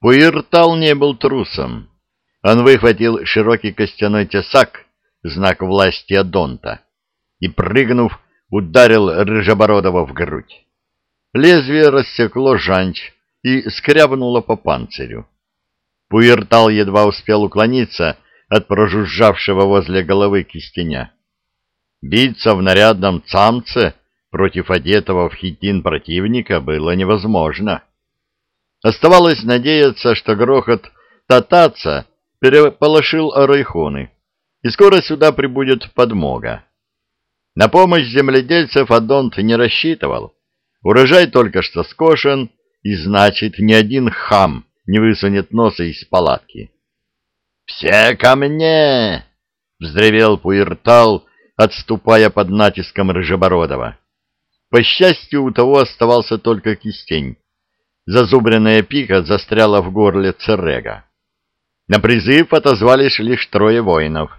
Пуиртал не был трусом. Он выхватил широкий костяной тесак, знак власти Адонта, и, прыгнув, ударил Рыжебородова в грудь. Лезвие рассекло жанч и скрябнуло по панцирю. Пуиртал едва успел уклониться от прожужжавшего возле головы кистеня. Биться в нарядном цамце против одетого в хитин противника было невозможно. Оставалось надеяться, что грохот татаца переполошил Арайхоны, и скоро сюда прибудет подмога. На помощь земледельцев Адонт не рассчитывал. Урожай только что скошен, и значит, ни один хам не высунет носа из палатки. «Все ко мне!» — взревел Пуиртал, отступая под натиском Рыжебородова. По счастью, у того оставался только кистень. Зазубренная пика застряла в горле Церега. На призыв отозвались лишь трое воинов.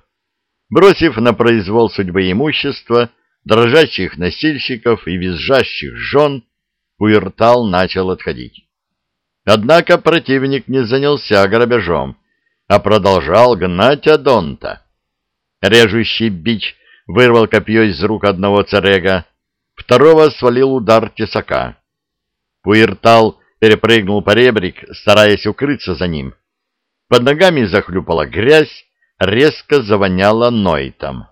Бросив на произвол судьбы имущества, дрожащих носильщиков и визжащих жен, Пуиртал начал отходить. Однако противник не занялся грабежом, а продолжал гнать Адонта. Режущий бич вырвал копье из рук одного царега, второго свалил удар тесака. Пуиртал перепрыгнул по ребрик, стараясь укрыться за ним. Под ногами захлюпала грязь, резко завоняло нойтом.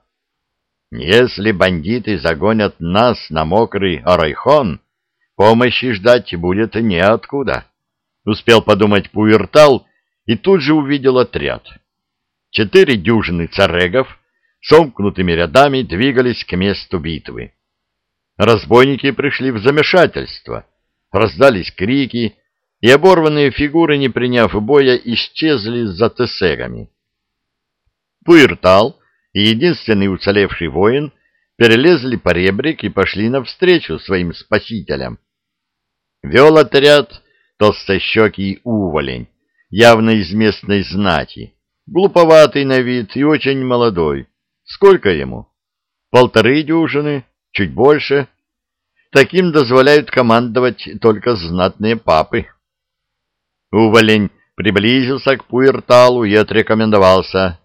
Если бандиты загонят нас на мокрый Орайхон, помощи ждать будет неоткуда. Успел подумать Пуиртал и тут же увидел отряд. Четыре дюжины царегов сомкнутыми рядами двигались к месту битвы. Разбойники пришли в замешательство, раздались крики, и оборванные фигуры, не приняв боя, исчезли за тесегами. Пуиртал и единственный уцелевший воин перелезли по ребрик и пошли навстречу своим спасителям. Вел отряд толстощекий уволень, явно из местной знати, глуповатый на вид и очень молодой. Сколько ему? Полторы дюжины, чуть больше. Таким дозволяют командовать только знатные папы. Уволень приблизился к Пуэрталу и отрекомендовался.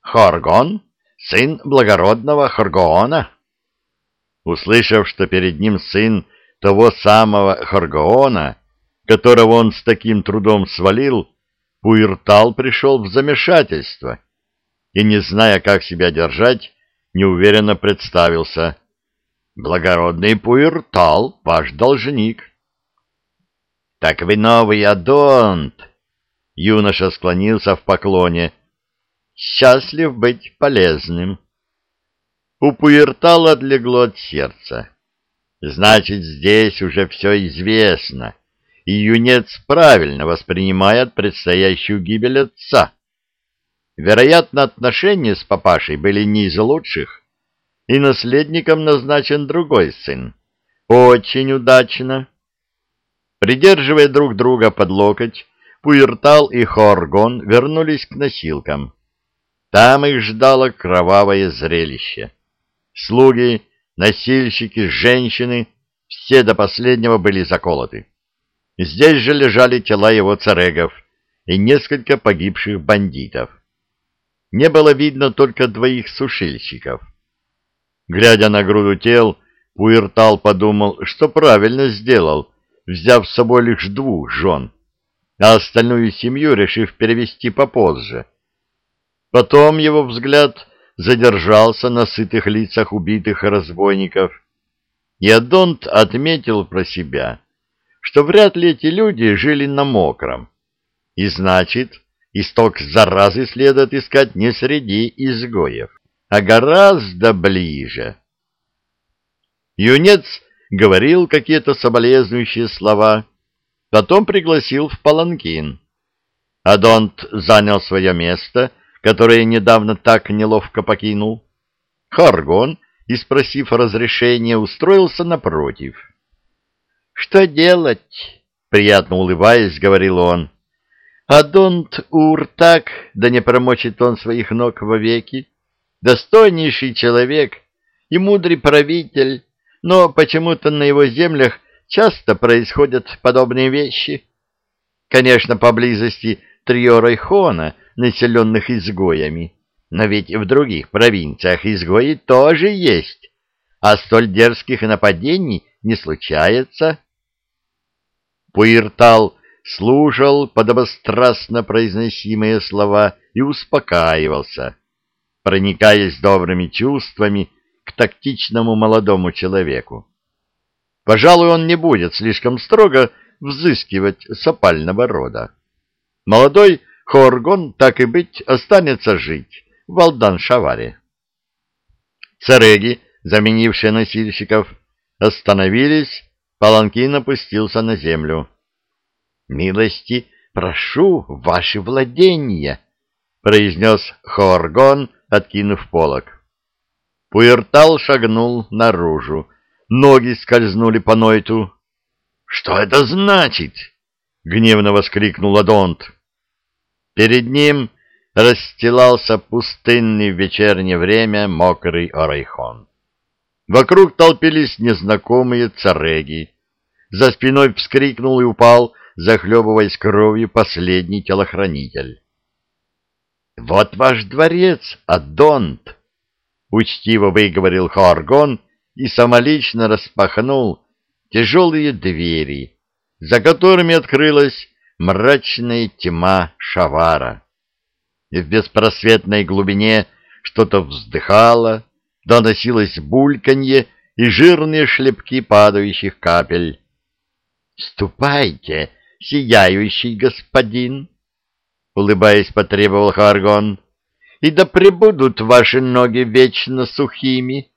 «Хоргон, сын благородного Хоргоона». Услышав, что перед ним сын того самого Хоргоона, которого он с таким трудом свалил, Пуиртал пришел в замешательство и, не зная, как себя держать, неуверенно представился. «Благородный Пуиртал, ваш должник». «Так вы новый Адонт!» Юноша склонился в поклоне. «Счастлив быть полезным». У Пуиртала отлегло от сердца. «Значит, здесь уже все известно» и юнец правильно воспринимает предстоящую гибель отца. Вероятно, отношения с папашей были не из лучших, и наследником назначен другой сын. Очень удачно. Придерживая друг друга под локоть, Пуиртал и Хоргон вернулись к носилкам. Там их ждало кровавое зрелище. Слуги, носильщики, женщины — все до последнего были заколоты. Здесь же лежали тела его царегов и несколько погибших бандитов. Не было видно только двоих сушильщиков. Глядя на груду тел, Пуиртал подумал, что правильно сделал, взяв с собой лишь двух жен, а остальную семью решив перевести попозже. Потом его взгляд задержался на сытых лицах убитых разбойников, и Адонт отметил про себя — что вряд ли эти люди жили на мокром. И значит, исток заразы следует искать не среди изгоев, а гораздо ближе. Юнец говорил какие-то соболезнующие слова, потом пригласил в паланкин. Адонт занял свое место, которое недавно так неловко покинул. Харгон, и спросив разрешения, устроился напротив. Что делать? Приятно улыбаясь, говорил он. Адонт Уртак, да не промочит он своих ног вовеки, достойнейший человек и мудрый правитель, но почему-то на его землях часто происходят подобные вещи. Конечно, поблизости трио Райхона, населенных изгоями, но ведь и в других провинциях изгои тоже есть, а столь дерзких нападений не случается. Пуиртал слушал подобострастно произносимые слова и успокаивался, проникаясь добрыми чувствами к тактичному молодому человеку. Пожалуй, он не будет слишком строго взыскивать с рода. Молодой Хоргон, так и быть, останется жить в Алдан-Шаваре. Цареги, заменившие носильщиков, остановились, паланкин опустился на землю. «Милости прошу, ваши владения!» — произнес Хоргон, откинув полог. Пуэртал шагнул наружу. Ноги скользнули по Нойту. «Что это значит?» — гневно воскликнул Адонт. Перед ним расстилался пустынный в вечернее время мокрый орайхон. Вокруг толпились незнакомые цареги. За спиной вскрикнул и упал, захлебываясь кровью, последний телохранитель. «Вот ваш дворец, Адонт!» — учтиво выговорил Харгон и самолично распахнул тяжелые двери, за которыми открылась мрачная тьма шавара. И в беспросветной глубине что-то вздыхало, доносилось бульканье и жирные шлепки падающих капель. «Ступайте, сияющий господин!» — улыбаясь, потребовал Харгон. «И да пребудут ваши ноги вечно сухими!»